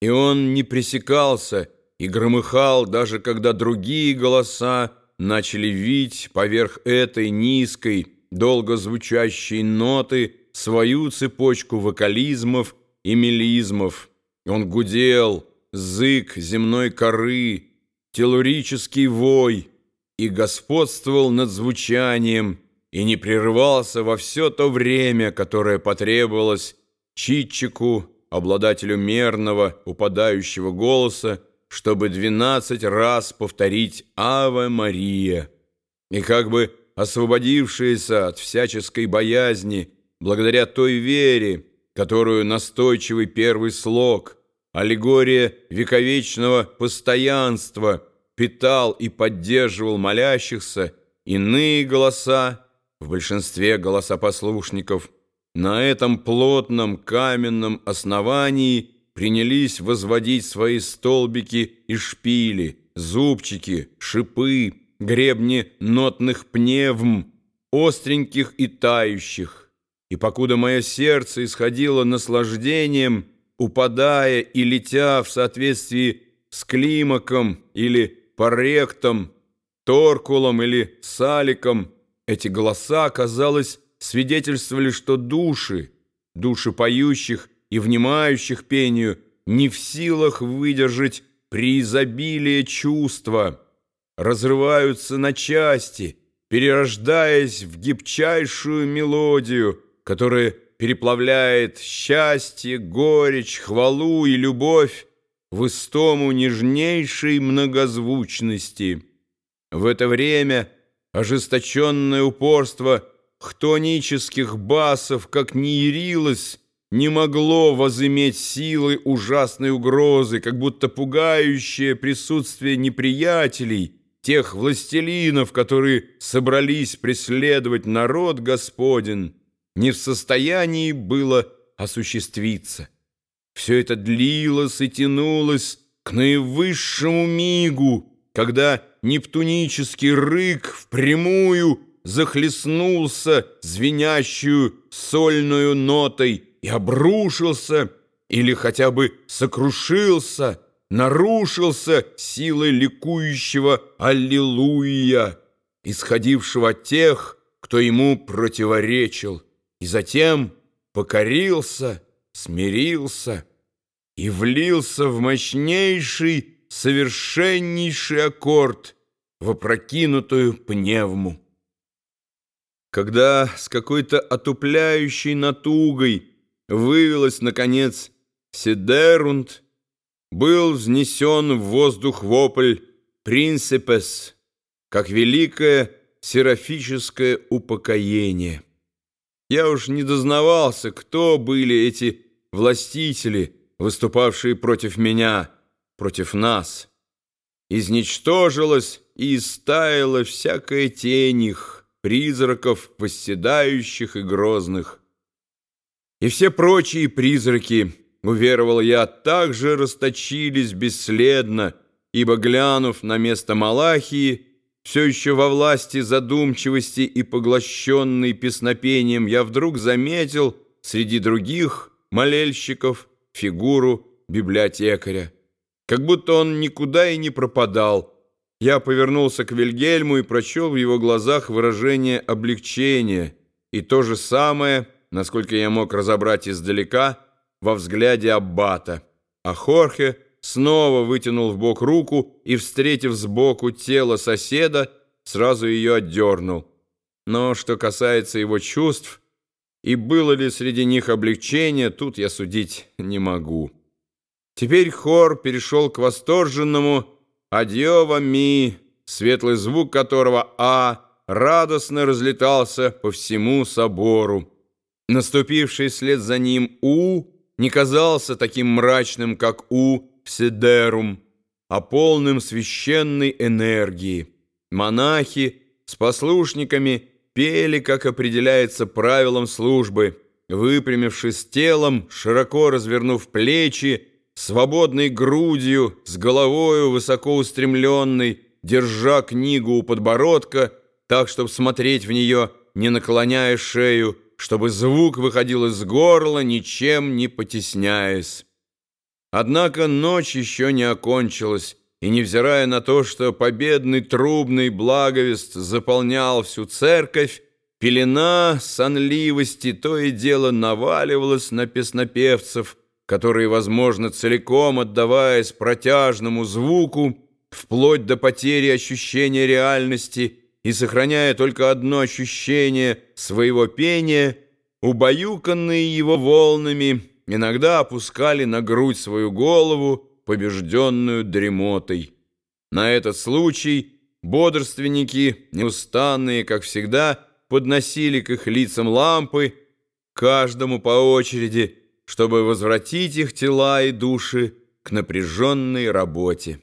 И он не пресекался и громыхал, даже когда другие голоса начали вить поверх этой низкой, долго звучащей ноты свою цепочку вокализмов и мелизмов. Он гудел, зык земной коры, телурический вой и господствовал над звучанием и не прерывался во все то время, которое потребовалось Читчику, обладателю мерного, упадающего голоса, чтобы двенадцать раз повторить «Аве Мария». И как бы освободившиеся от всяческой боязни, благодаря той вере, которую настойчивый первый слог, аллегория вековечного постоянства питал и поддерживал молящихся, иные голоса, в большинстве голоса послушников – на этом плотном каменном основании принялись возводить свои столбики и шпили, зубчики, шипы, гребни нотных пневм, остреньких и тающих. И покуда мое сердце исходило наслаждением, упадая и летя в соответствии с климаком или паректом, торкулом или саликом, эти голоса, казалось, свидетельствовали, что души, души поющих и внимающих пению, не в силах выдержать при изобилии чувства, разрываются на части, перерождаясь в гибчайшую мелодию, которая переплавляет счастье, горечь, хвалу и любовь в истому нежнейшей многозвучности. В это время ожесточенное упорство – хтонических басов, как ни ярилось, не могло возыметь силы ужасной угрозы, как будто пугающее присутствие неприятелей, тех властелинов, которые собрались преследовать народ Господен, не в состоянии было осуществиться. Все это длилось и тянулось к наивысшему мигу, когда нептунический рык впрямую захлестнулся звенящую сольную нотой и обрушился или хотя бы сокрушился, нарушился силой ликующего «Аллилуйя», исходившего от тех, кто ему противоречил, и затем покорился, смирился и влился в мощнейший, совершеннейший аккорд в опрокинутую пневму. Когда с какой-то отупляющей натугой вывелась, наконец, Сидерунд, был взнесен в воздух вопль «Принципес», как великое серафическое упокоение. Я уж не дознавался, кто были эти властители, выступавшие против меня, против нас. Изничтожилась и истаяла всякая тень их, призраков, восседающих и грозных. И все прочие призраки, уверовал я, также расточились бесследно, ибо, глянув на место Малахии, все еще во власти задумчивости и поглощенный песнопением, я вдруг заметил среди других молельщиков фигуру библиотекаря. Как будто он никуда и не пропадал, я повернулся к Вильгельму и прочел в его глазах выражение облегчения и то же самое, насколько я мог разобрать издалека, во взгляде Аббата. А Хорхе снова вытянул в бок руку и, встретив сбоку тело соседа, сразу ее отдернул. Но что касается его чувств, и было ли среди них облегчение, тут я судить не могу. Теперь хор перешел к восторженному «Адьева ми», светлый звук которого «а» радостно разлетался по всему собору. Наступивший вслед за ним «у» не казался таким мрачным, как «у» в Седерум, а полным священной энергии. Монахи с послушниками пели, как определяется правилам службы, выпрямившись телом, широко развернув плечи, свободной грудью, с головою высоко устремленной, держа книгу у подбородка, так, чтобы смотреть в нее, не наклоняя шею, чтобы звук выходил из горла, ничем не потесняясь. Однако ночь еще не окончилась, и, невзирая на то, что победный трубный благовест заполнял всю церковь, пелена сонливости то и дело наваливалась на песнопевцев, которые, возможно, целиком отдаваясь протяжному звуку, вплоть до потери ощущения реальности и сохраняя только одно ощущение своего пения, убаюканные его волнами, иногда опускали на грудь свою голову, побежденную дремотой. На этот случай бодрственники, неустанные, как всегда, подносили к их лицам лампы, каждому по очереди, чтобы возвратить их тела и души к напряженной работе.